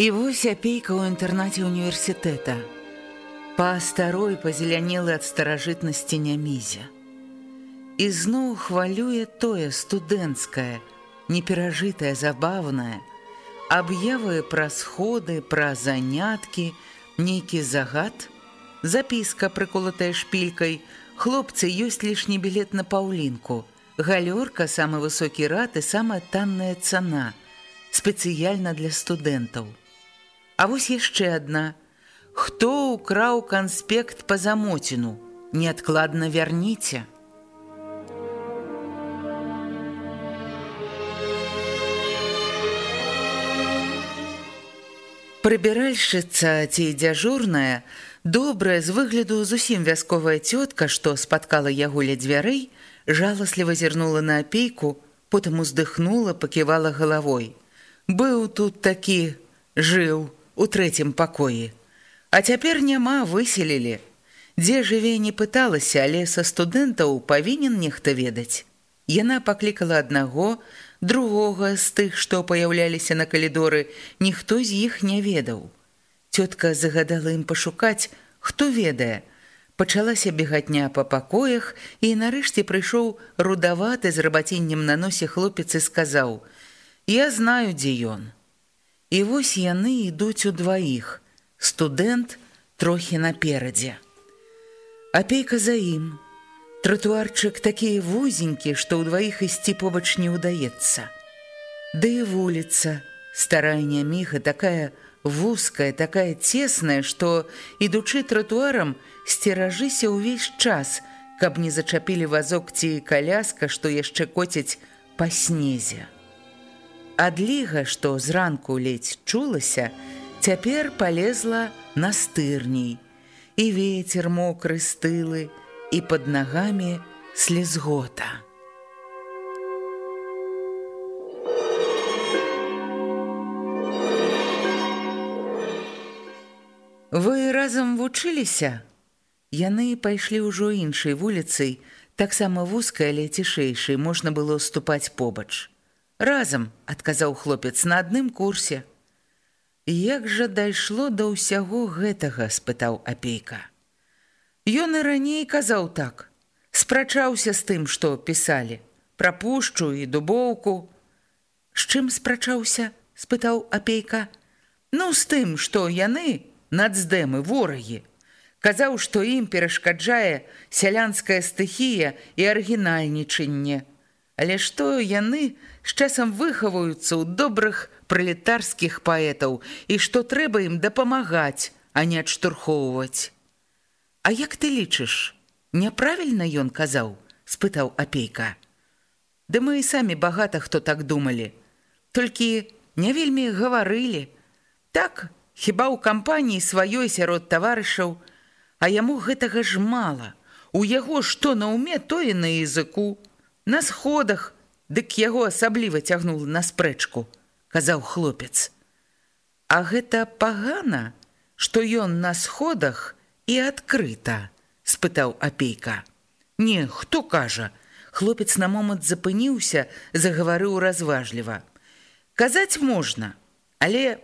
І вось апейка ў інтэрнаце універсітэта. Па старой пазелянелы ад старажытнасці нямізя. І зноў хвалюе тое студэнцкае, неперажытае забаўнае, аб'явы пра сходы, пра заняткі, нейкі загад, запіска прыколатая шпількай, хлопцы ёсць лішні білет на паўлінку, галёрка самы высокі рад і самая танная цана, спецыяльна для студэнтаў. А вось яшчэ адна. Хто ўкраў канспект па замоціну? Неадкладна вярніце. Прыбіральшыца ці дзяжурная, добрая з выгляду зусім вясковая цётка, што спаткала яго ля дзвярэй, жаласліва зірнула на апейку, потым уздыхнула, паківала галавой. Быў тут такі жыў у трэцім пакоі. А цяпер няма выселілі. Дзе жыве не пыталася, але са студэнтаў павінен нехта ведаць. Яна паклікала аднаго, другога з тых, што паяўляліся на калідоры, ніхто з іх не ведаў. Цётка загадала ім пашукаць, хто ведае. Пачалася бегатня па пакоях і нарэшце прыйшоў рудаваты з рабаціннем на носе хлопец і сказаў: « Я знаю, дзе ён. І вось яны ідуць удваіх. Студэнт трохі наперадзе. Апейка за ім. Тратуарчык такі вузенькі, што ўдваіх ісці побач не ўдаецца. Ды і вуліца, старая няміха такая вузкая, такая цесная, што, ідучы тратуарам, сцеражыся ўвесь час, каб не зачапілі вазок ці каляска, што яшчэ коцяць па снезе. Адліга, што зранку ледзь чулася, цяпер палезла на стырней, і ветер мокры стылы, і пад нагамі слезгота. Вы разам вучыліся? Яны пайшлі ўжо іншай вуліцай, таксама вузкай, але цішэйшай можна было ступаць побач. Разам, адказаў хлопец на адным курсе. Як жа дайшло да ўсяго гэтага, спытаў апейка. Ён і раней казаў так, спрачаўся з тым, што пісалі, прапушчу і дубоўку. З чым спрачаўся, спытаў апейка. Ну з тым, што яны нацдэмы ворагі. Казаў, што ім перашкаджае сялянская стыхія і арыгінальнічанне. Але што яны з часам выхаваюцца ў добрых пралетарскіх паэтаў і што трэба ім дапамагаць, а не адштурхоўваць. А як ты лічыш, няправільна ён казаў, спытаў апейка. Ды мы і самі багата хто так думалі. Толькі не вельмі гаварылі. Так, хіба ў кампаніі сваёй сярод таварышаў, а яму гэтага ж мала. У яго што на ўме тое на языку, на сходах, Дык яго асабліва цягнул на спрэчку, казаў хлопец. А гэта пагана, што ён на сходах і адкрыта, спытаў апейка. Не, хто кажа, хлопец на момант запыніўся, загаварыў разважліва. Казаць можна, але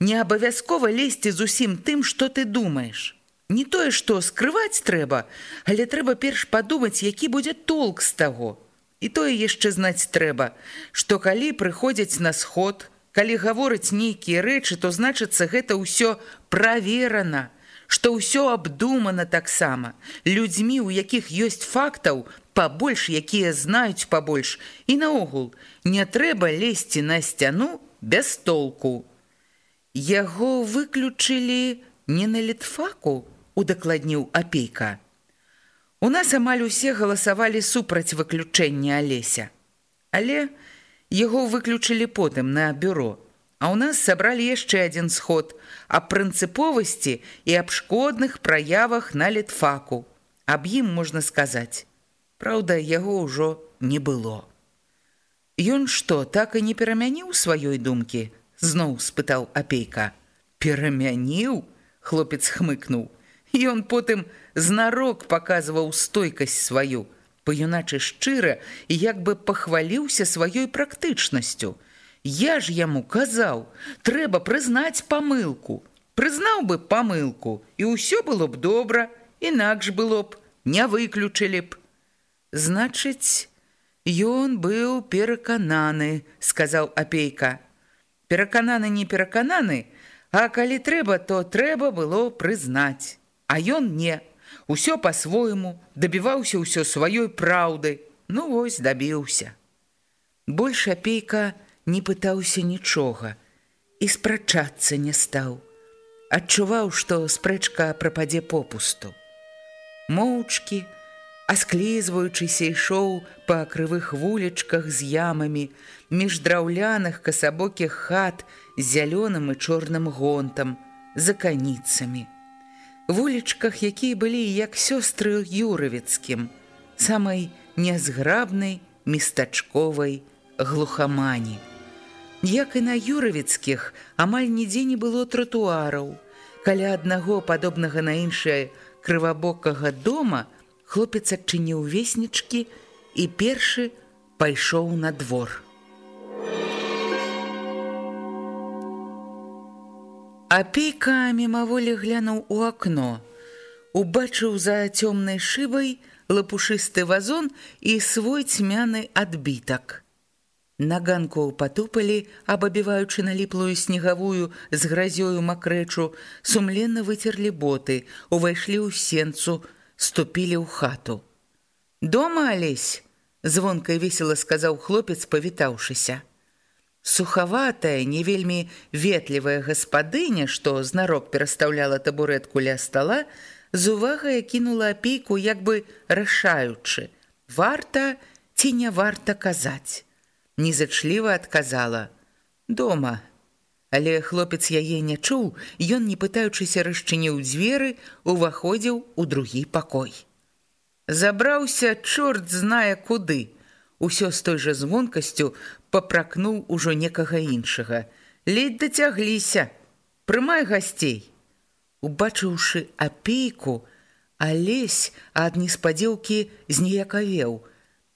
не абавязкова лезці зусім тым, што ты думаеш. Не тое, што скрываць трэба, але трэба перш падумаць, які будзе толк з таго. І тое яшчэ знаць трэба, што калі прыходзяць на сход, калі гавораць нейкія рэчы, то значыцца гэта ўсё праверана, што ўсё абдумана таксама, людзьмі, у якіх ёсць фактаў, пабольш, якія знаюць пабольш, і наогул не трэба лезці на сцяну без толку. Яго выключылі не на літфаку, удакладніў апейка. У нас амаль усе галасавалі супраць выключэння Алеся. Але яго выключылі потым на бюро. А ў нас сабралі яшчэ адзін сход аб прынцыповасці і аб шкодных праявах на літфаку. Аб ім можна сказаць. Праўда, яго ўжо не было. Ён што, так і не перамяніў сваёй думкі, зноў спытаў апейка. Перамяніў, хлопец хмыкнуў. Ён потым знарок паказваў стойкасць сваю, па-юначы шчыра і як бы пахваліўся сваёй практычнасцю. Я ж яму казаў, трэба прызнаць памылку. Прызнаў бы памылку, і ўсё было б добра, інакш было б, не выключылі б. Значыць, ён быў перакананы, сказаў апейка. Перакананы не перакананы, а калі трэба, то трэба было прызнаць. А ён не. Усё па-свойму, дабіваўся ўсё сваёй праўды. Ну вось дабіўся. Больш апейка не пытаўся нічога і спрачацца не стаў. Адчуваў, што спрэчка прападзе попусту. Моўчкі, асклізваючыся ішоў па крывых вулічках з ямамі, між драўляных касабокіх хат з зялёным і чорным гонтам, за каніцамі. Вулічках, якія былі як сёстры юравіцкім, самай нязграбнай местачковай глухамані. Як і на юравіцкіх амаль нідзе не было тротуараў. Каля аднаго падобнага на іншае крывабокага дома хлопец адчыніў веснічкі і першы пайшоў на двор. Апейка мімаволі глянуў у акно, убачыў за цёмнай шыбай лапушысты вазон і свой цьмяны адбітак. На ганку патупалі, абабіваючы наліплую снегавую з гразёю макрэчу, сумленна выцерлі боты, увайшлі ў сенцу, ступілі ў хату. Дома алесь, звонкай весела сказаў хлопец, павітаўшыся. Сухаватая, не вельмі ветлівая гаспадыня, што знарок перастаўляла табурэтку ля стала, з увагай кінула апейку, як бы рашаючы: варта ці не варта казаць незачліва адказала: дома. Але хлопец яе не чуў, ён, не пытаючыся расчыніў дзверы, уваходзіў у другі пакой. Забраўся чорт знае куды. Усё з той жа звонкасцю папракнуў ужо некага іншага. Ледь дацягліся, прымай гасцей. Убачыўшы апейку, алесь ад неспадзеўкі зніякавеў,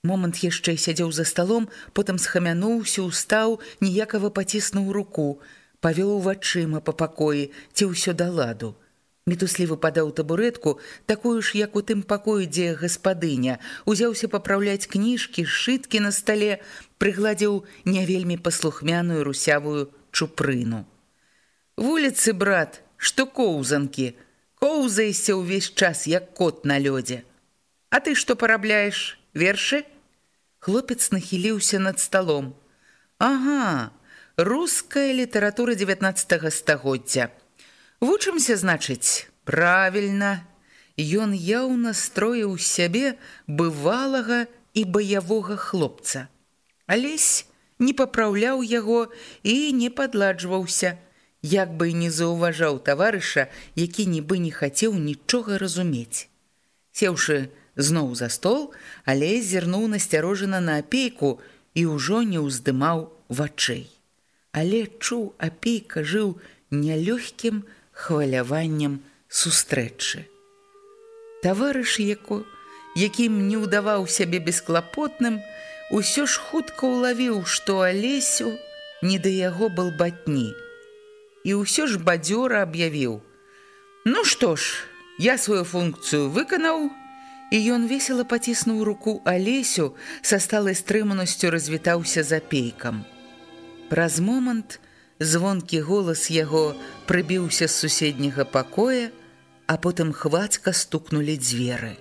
Момант яшчэ сядзеў за сталом, потым схамянуўся, устаў, ніякава паціснуў руку, павёў вачыма па пакоі, ці ўсё да ладу. Мітуслівы падаў табурэтку, такую ж, як у тым пакоі, дзе гаспадыня, узяўся папраўляць кніжкі, сшыткі на стале, прыгладзіў не вельмі паслухмяную русявую чупрыну. Вуліцы, брат, што коўзанкі, коўзаешся ўвесь час, як кот на лёдзе. А ты што парабляеш, вершы? Хлопец нахіліўся над сталом. Ага, руская літаратура 19 стагоддзя. Вучымся, значыць, правільна. Ён яўна строіў сябе бывалага і баявога хлопца. Алесь не папраўляў яго і не падладжваўся, як бы не заўважаў таварыша, які нібы не хацеў нічога разумець. Сеўшы зноў за стол, але зірнуў насцярожана на апейку і ўжо не ўздымаў вачэй. Але чуў апейка жыў нялёгкім хваляваннем сустрэчы. Таварыш яко, якім не ўдаваў сябе бесклапотным, усё ж хутка ўлавіў, што алесю не да яго был батні. І ўсё ж бадзёра аб'явіў: « Ну што ж, я сваю функцыю выканаў, І ён весела паціснуў руку Алесю, са сталай стрыманасцю развітаўся за пейкам. Праз момант звонкі голас яго прыбіўся з суседняга пакоя, а потым хвацка стукнулі дзверы.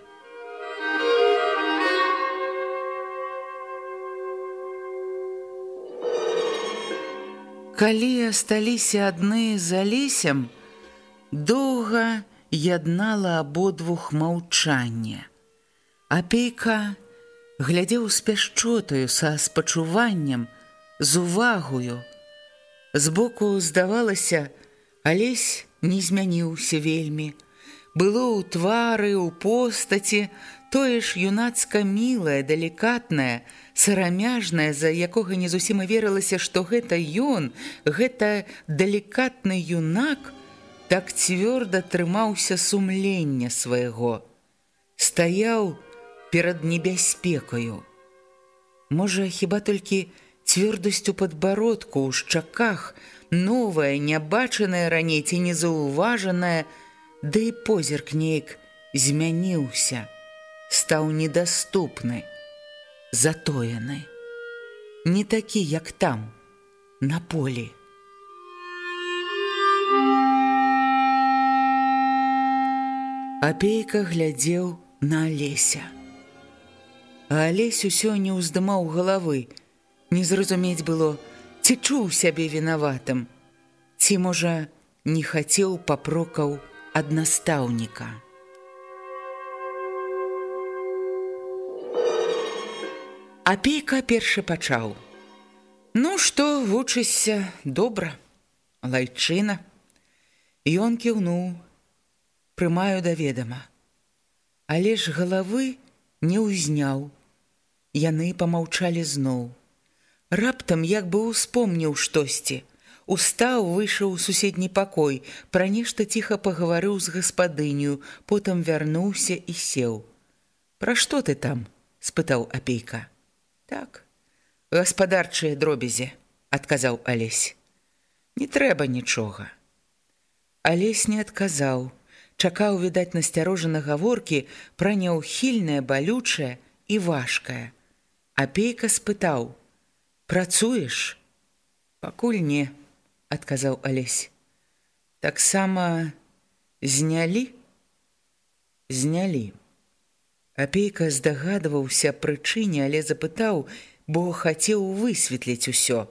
Калі асталіся адны за лесем, доўга яднала абодвух маўчанне. Апейка глядзеў з пяшчотаю са спачуваннем, з увагою. Збоку здавалася, Алесь не змяніўся вельмі. Было ў твары, у постаці, тое ж юнацка мілае, далікатнае, сарамяжнае, за якога не зусім і верылася, што гэта ён, гэта далікатны юнак, так цвёрда трымаўся сумлення свайго. Стаяў перад небяспекаю. Можа, хіба толькі цвёрдасцю падбародку ў шчаках, новая, нябачаная раней ці незаўважаная, да і позірк неяк змяніўся, стаў недаступны, затоены, не такі, як там, на полі. Апейка глядзеў на Алеся. А Алесь усё не ўздымаў галавы, не зразумець было, ці чуў сябе вінаватым, ці, можа, не хацеў папрокаў ад настаўніка. Апейка першы пачаў. Ну што, вучышся добра, лайчына. Ён кіўнуў, прымаю да ведама. Але ж галавы не ўзняў. Яны памаўчалі зноў. Раптам як бы успомніў штосьці. Устаў, выйшаў у суседні пакой, пра нешта ціха пагаварыў з гаспадыню, потым вярнуўся і сеў. Пра што ты там? спытаў апейка. Так, гаспадарчыя дробязі, адказаў Алесь. Не трэба нічога. Алесь не адказаў, чакаў відаць насцярожана гаворкі пра няўхільнае балючае і важкае. Апейка спытаў: працуеш пакуль не адказаў алесь таксама знялі знялі апейка здагадваўся прычыне але запытаў бо хацеў высветліць усё.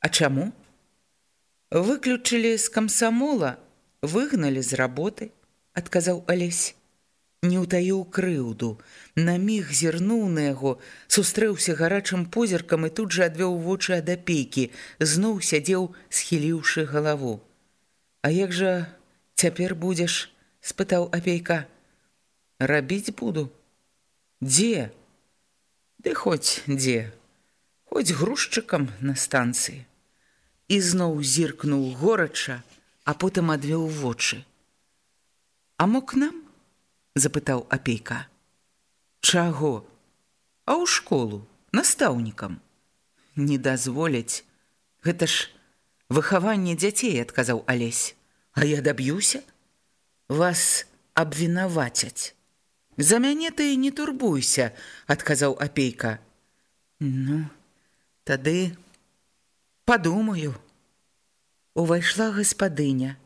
А чаму? Выключылі з камсамола выгналі з работы адказаў алесь не ўтаіў крыўду, на міг зірнуў на яго, сустрэўся гарачым позіркам і тут жа адвёў вочы ад апейкі, зноў сядзеў, схіліўшы галаву. А як жа цяпер будзеш? спытаў апейка. Рабіць буду. Дзе? Ды хоць дзе? Хоць грузчыкам на станцыі. І зноў зіркнуў горача, а потым адвёў вочы. А мог нам? Запытаў апейка. Чаго? А ў школу, настаўнікам. Не дазволяць. Гэта ж выхаванне дзяцей, адказаў Алесь. А я даб'юся? Вас абвінавацяць. За мяне ты не турбуйся, адказаў апейка. Ну, тады падумаю. Увайшла гаспадыня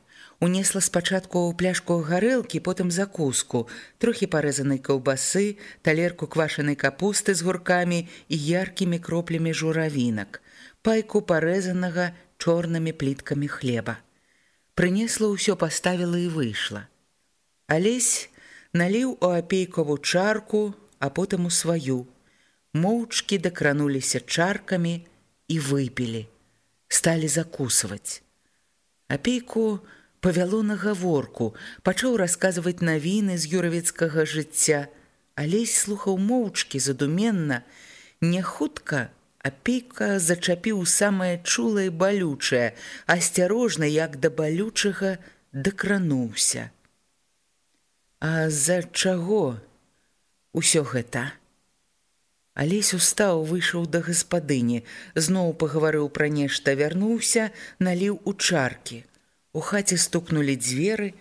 унесла спачатку ў пляшку гарэлкі, потым закуску, трохі парэзанай каўбасы, талерку квашанай капусты з гуркамі і яркімі кроплямі журавінак, пайку парэзанага чорнымі пліткамі хлеба. Прынесла ўсё паставіла і выйшла. Алесь наліў у апейкову чарку, а потым у сваю. Моўчкі дакрануліся чаркамі і выпілі, сталі закусваць. Апейку павяло на гаворку, пачаў расказваць навіны з юравецкага жыцця. Алесь слухаў моўчкі задуменна, не хутка, апейка зачапіў самае чулае балючае, асцярожна, як да балючага дакрануўся. А з-за чаго усё гэта? Алесь устаў, выйшаў да гаспадыні, зноў пагаварыў пра нешта, вярнуўся, наліў у чаркі. У хаце стукнулі дзверы,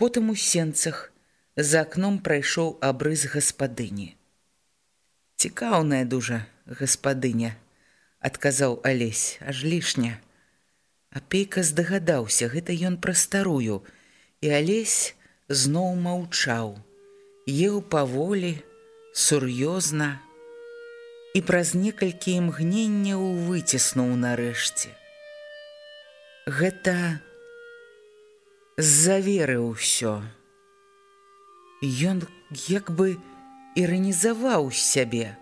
потым у сенцах за акном прайшоў абрыз гаспадыні. Цікаўная дужа гаспадыня, адказаў Алесь, аж лішня. Апейка здагадаўся, гэта ён пра старую, і Алесь зноў маўчаў, еў паволі, сур'ёзна і праз некалькі імгненняў выціснуў нарэшце. Гэта з-за веры ўсё. Ён як бы іранізаваў сябе.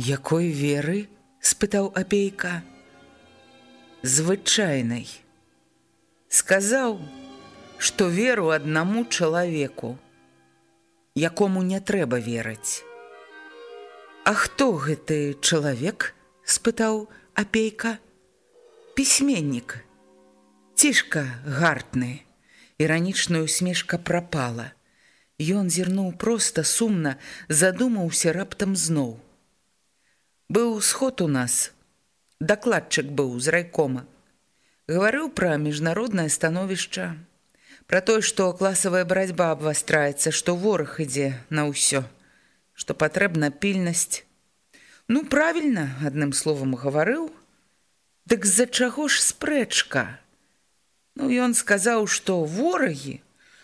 Якой веры? спытаў апейка. Звычайнай. Сказаў, што веру аднаму чалавеку, якому не трэба верыць. А хто гэты чалавек? спытаў апейка. Пісьменнік. Цішка гартны. Іранічная усмешка прапала. Ён зірнуў проста сумна, задумаўся раптам зноў. Быў сход у нас. Дакладчык быў з райкома. Гаварыў пра міжнароднае становішча, пра тое, што класавая барацьба абвастраецца, што вораг ідзе на ўсё, што патрэбна пільнасць. Ну правільна, адным словам гаварыў, Дык з-за чаго ж спрэчка? Ну ён сказаў, што ворагі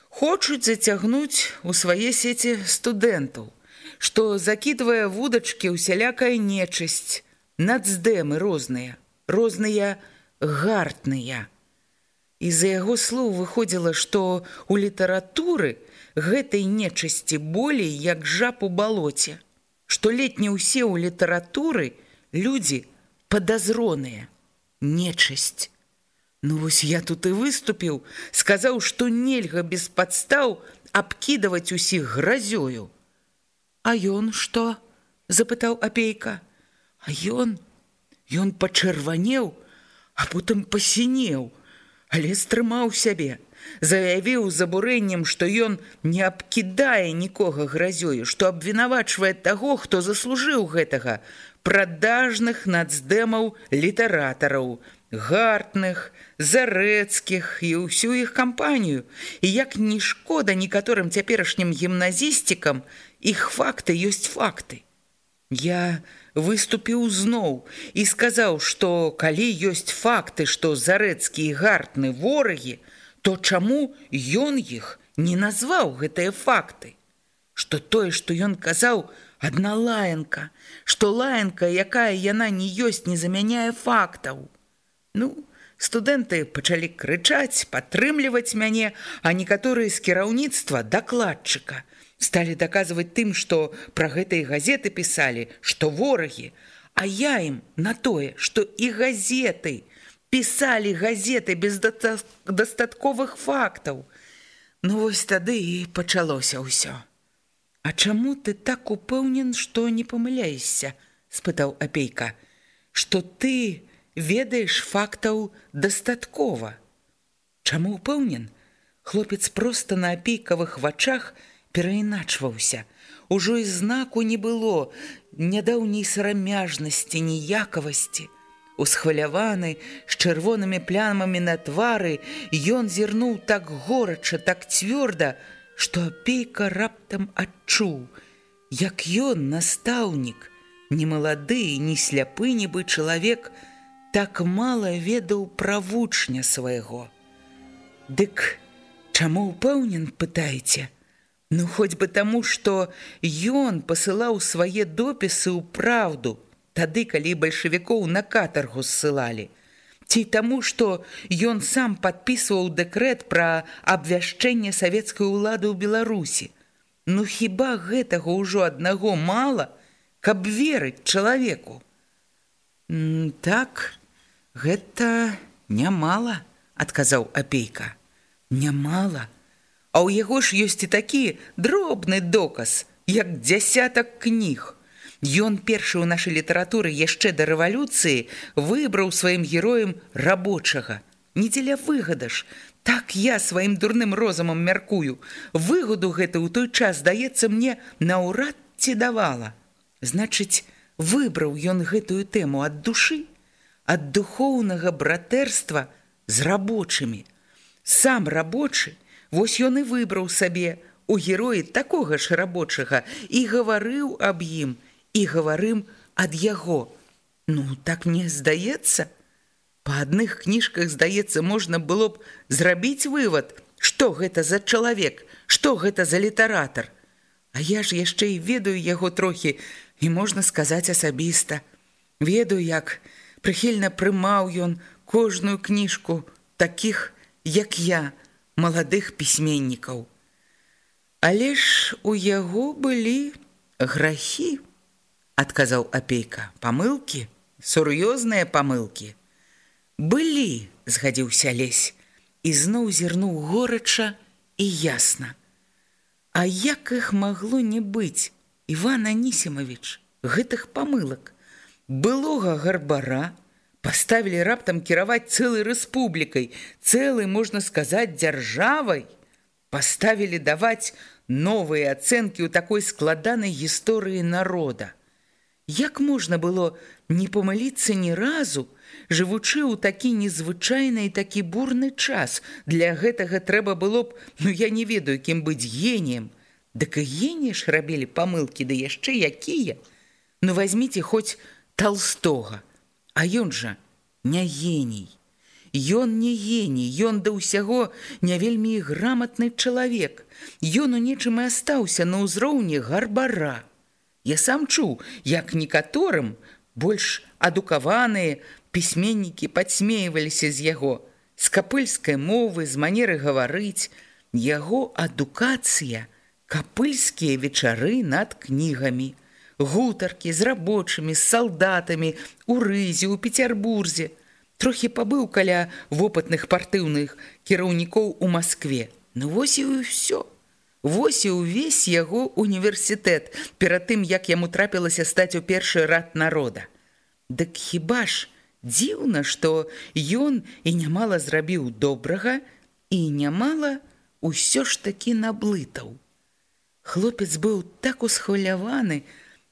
хочуць зацягнуць у свае сеці студэнтаў што закідвае вудачкі ўсялякая нечысць, нацдэмы розныя, розныя гартныя. І-за яго слоў выходзіла, што ў літаратуры гэтай нечысці болей як жаб у балоце, што летні ўсе ў літаратуры людзі падазроныя, нечысць. Ну вось я тут і выступіў, сказаў, што нельга без падстаў абкідаваць усіх гразёю. А ён што? запытаў апейка. А ён Ён пачырванеў, а потым пасінеў, але стрымаў сябе, заявіў з абурэннем, што ён не абкідае нікога гразёю, што абвінавачвае таго, хто заслужыў гэтага прадажных нацдэмаў літаратараў, гартных, зарэцкіх і ўсю іх кампанію. І як ні шкода некаторым цяперашнім гімназістікам, іх факты ёсць факты. Я выступіў зноў і сказаў, што калі ёсць факты, што зарэцкі і гартны ворагі, то чаму ён іх не назваў гэтыя факты? Што тое, што ён казаў, адна лаянка, што лаянка, якая яна не ёсць, не замяняе фактаў. Ну, студэнты пачалі крычаць, падтрымліваць мяне, а некаторыя з кіраўніцтва дакладчыка – сталі даказваць тым, што пра гэтай газеты пісалі, што ворагі, а я ім на тое, што і газеты пісалі газеты без дастатковых фактаў. Ну вось тады і пачалося ўсё. А чаму ты так упэўнен, што не памыляешся? спытаў апейка, што ты ведаеш фактаў дастаткова. Чаму упэўнен? Хлопец проста на апейкавых вачах, перайначваўся. Ужо і знаку не было нядаўняй сарамяжнасці, ніякавасці. Усхваляваны з чырвонымі плямамі на твары, ён зірнуў так горача, так цвёрда, што апейка раптам адчуў, як ён настаўнік, не малады, не сляпы нібы чалавек, так мала ведаў пра вучня свайго. Дык чаму ўпэўнен пытаеце? Ну хоць бы таму, што ён пасылаў свае допісы ў праўду, тады, калі бальшавікоў на катаргу ссылалі. Ці таму, што ён сам падпісваў дэкрэт пра абвяшчэнне савецкай улады ў Беларусі. Ну хіба гэтага ўжо аднаго мала, каб верыць чалавеку. Так, гэта нямала, адказаў апейка. Нямала. А ў яго ж ёсць і такі дробны доказ, як дзясятак кніг. Ён першы ў нашай літаратуры яшчэ да рэвалюцыі выбраў сваім героем рабочага. Не дзеля выгадаш, так я сваім дурным розумам мяркую. Выгаду гэта ў той час здаецца мне наўрад ці давала. Значыць, выбраў ён гэтую тэму ад душы, ад духоўнага братэрства з рабочымі. Сам рабочы, Вось ён і выбраў сабе у героі такога ж рабочага і гаварыў аб ім і гаварым ад яго. Ну так мне здаецца. Па адных кніжках, здаецца, можна было б зрабіць вывад, Што гэта за чалавек, што гэта за літаратар? А я ж яшчэ і ведаю яго трохі і можна сказаць асабіста. Ведаю, як прыхільна прымаў ён кожную кніжку такіх, як я, маладых пісьменнікаў. Але ж у яго былі грахі, адказаў апейка, памылкі, сур'ёзныя памылкі. Былі, згадзіўся лесь, і зноў зірнуў горача і ясна. А як іх магло не быць, Іван Анісімавіч, гэтых памылак, былога гарбара паставілі раптам кіраваць цэлай рэспублікай, цэлай, можна сказаць, дзяржавай, паставілі даваць новыя ацэнкі ў такой складанай гісторыі народа. Як можна было не памыліцца ні разу, жывучы ў такі незвычайны і такі бурны час. Для гэтага трэба было б, ну я не ведаю, кім быць геніем. Дык і геніі ж рабілі памылкі, да яшчэ якія. Ну возьмите хоць толстога, а ён жа не геній. Ён не геній, ён да ўсяго не вельмі граматны чалавек. Ён у нечым і астаўся на ўзроўні гарбара. Я сам чуў, як некаторым больш адукаваныя пісьменнікі падсмейваліся з яго, з капыльскай мовы, з манеры гаварыць, яго адукацыя, капыльскія вечары над кнігамі, гутаркі з рабочымі, з салдатамі, у рызе, у Петербурзе, трохі пабыў каля вопытных партыўных кіраўнікоў у Маскве. Ну вось і ўсё. Вось і ўвесь яго універсітэт перад тым, як яму трапілася стаць у першы рад народа. Дык хіба ж, Дзіўна, што ён і нямала зрабіў добрага і нямала ўсё ж такі наблытаў. Хлопец быў так усхваляваны,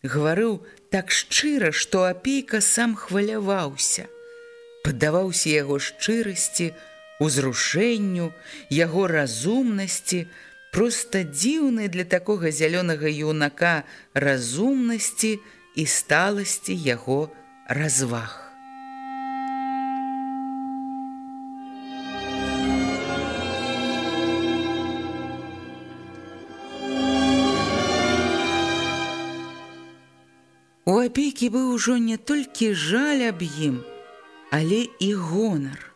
гаварыў так шчыра, што апейка сам хваляваўся. Паддаваўся яго шчырасці, узрушэнню, яго разумнасці, проста дзіўны для такога зялёнага юнака разумнасці і сталасці яго разваг. У апейкі быў ужо не толькі жаль аб ім, але і гонар.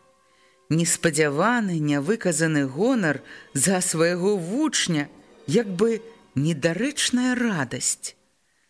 Неспадзяваны, нявыказаны гонар за свайго вучня, як бы недарэчная радасць.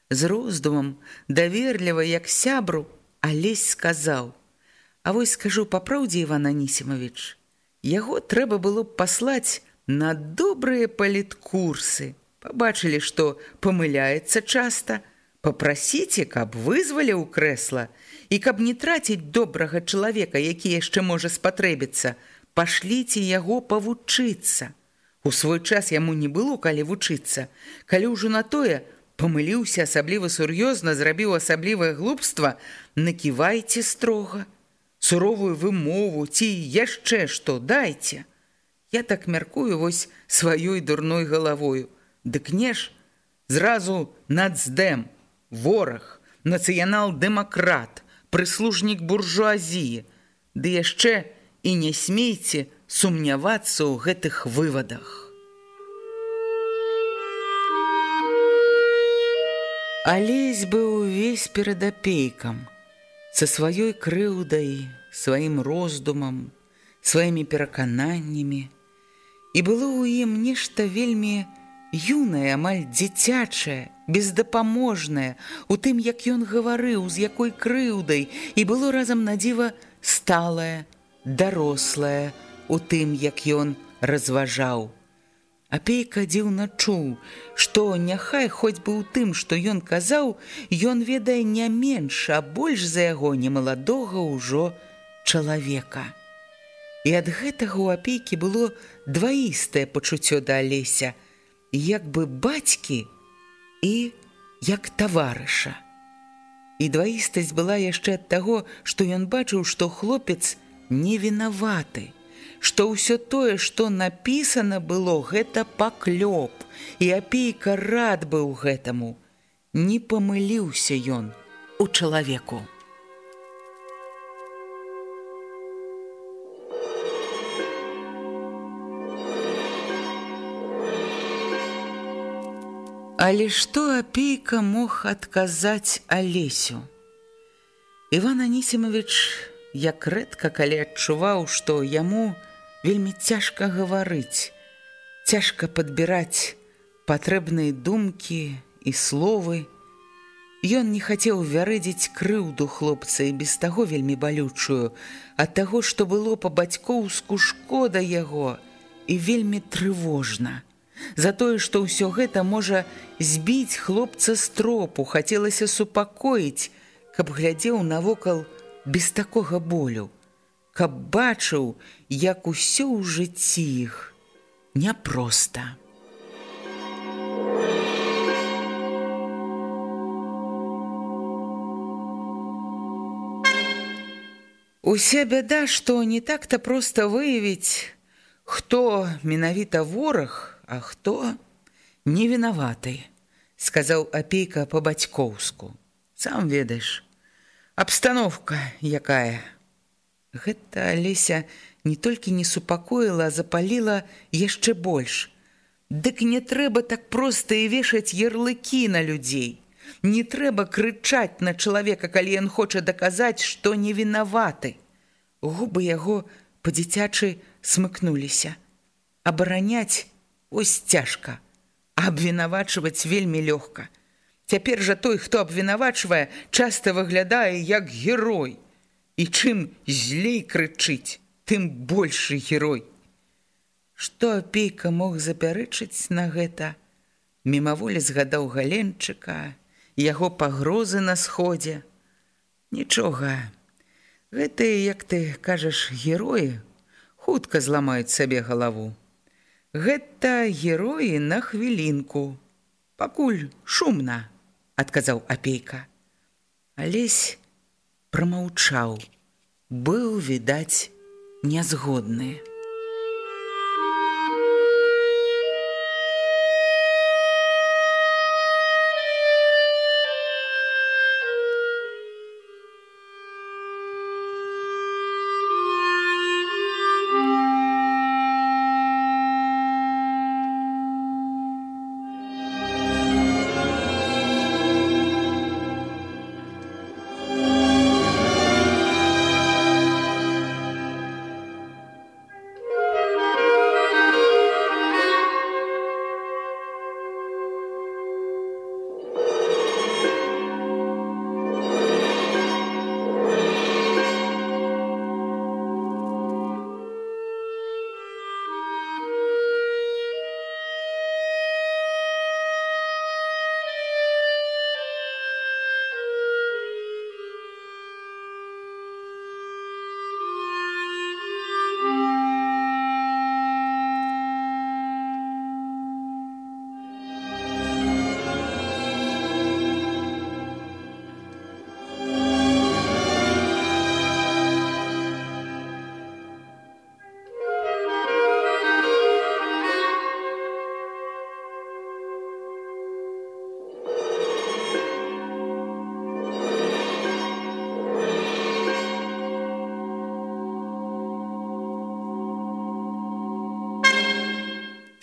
З роздумам, даверліва, як сябру, Алесь сказаў: « А вось скажу па праўдзе Іван Анісімавіч, Яго трэба было б паслаць на добрыя паліткурсы. Пабачылі, што памыляецца часта, Папрасіце, каб вызваліў крэсла і каб не траціць добрага чалавека, які яшчэ можа спатрэбіцца, пашліце яго павучыцца. У свой час яму не было калі вучыцца, калі ўжо на тое памыліўся асабліва сур'ёзна, зрабіў асаблівае глупства, наківайце строга, суровую вымову ці яшчэ што дайце. Я так мяркую вось сваёй дурной галавою. Дык не ж, зразу нацдэм, вораг, нацыянал-дэмакрат, прыслужнік буржуазіі, ды яшчэ і не смейце сумнявацца ў гэтых вывадах. Алесь быў увесь перад апейкам, са сваёй крыўдай, сваім роздумам, сваімі перакананнямі, і было ў ім нешта вельмі юнае, амаль дзіцячае, бездапаможная у тым, як ён гаварыў, з якой крыўдай і было разам надзіва сталая, дарослая у тым, як ён разважаў. Апейка дзіўна чуў, што няхай хоць бы ў тым, што ён казаў, ён ведае не менш, а больш за яго немаладога ўжо чалавека. І ад гэтага ў апейкі было дваістае пачуццё да алеся, як бы бацькі, і як таварыша. І дваістасць была яшчэ ад таго, што ён бачыў, што хлопец не вінаваты, што ўсё тое, што напісана было, гэта паклёп, і апейка рад быў гэтаму. Не памыліўся ён у чалавеку. Але што апейка мог адказаць Алесю? Іван Анісімович, як рэдка калі адчуваў, што яму вельмі цяжка гаварыць, цяжка падбіраць патрэбныя думкі і словы. Ён не хацеў вярэдзіць крыўду хлопца і без таго вельмі балючую, ад таго, што было па-бацькоўску шкода яго і вельмі трывожна. За тое, што ўсё гэта можа збіць хлопца з тропу, хацелася супакоіць, каб глядзеў навокал без такога болю, каб бачыў, як усё ў жыцці іх няпроста. Уся бяда, што не так-то проста выявіць, хто менавіта вораг, А хто не вінаваты, сказаў апейка па-бацькоўску. Сам ведаеш, абстановка якая. Гэта Алеся не толькі не супакоіла, а запаліла яшчэ больш. Дык не трэба так проста і вешаць ярлыкі на людзей. Не трэба крычаць на чалавека, калі ён хоча даказаць, што не вінаваты. Губы яго па-дзіцячы смыкнуліся. Абараняць Ось цяжка, абвінавачваць вельмі лёгка. Цяпер жа той, хто абвінавачвае, часта выглядае як герой. І чым злей крычыць, тым большы герой. Што апейка мог запярэчыць на гэта? Мімаволі згадаў галенчыка, яго пагрозы на сходзе. Нічога. Гэтыя, як ты кажаш, героі хутка зламаюць сабе галаву. Гэта героі на хвілінку. Пакуль шумна, адказаў апейка. Алесь прамаўчаў, быў відаць нязгодны.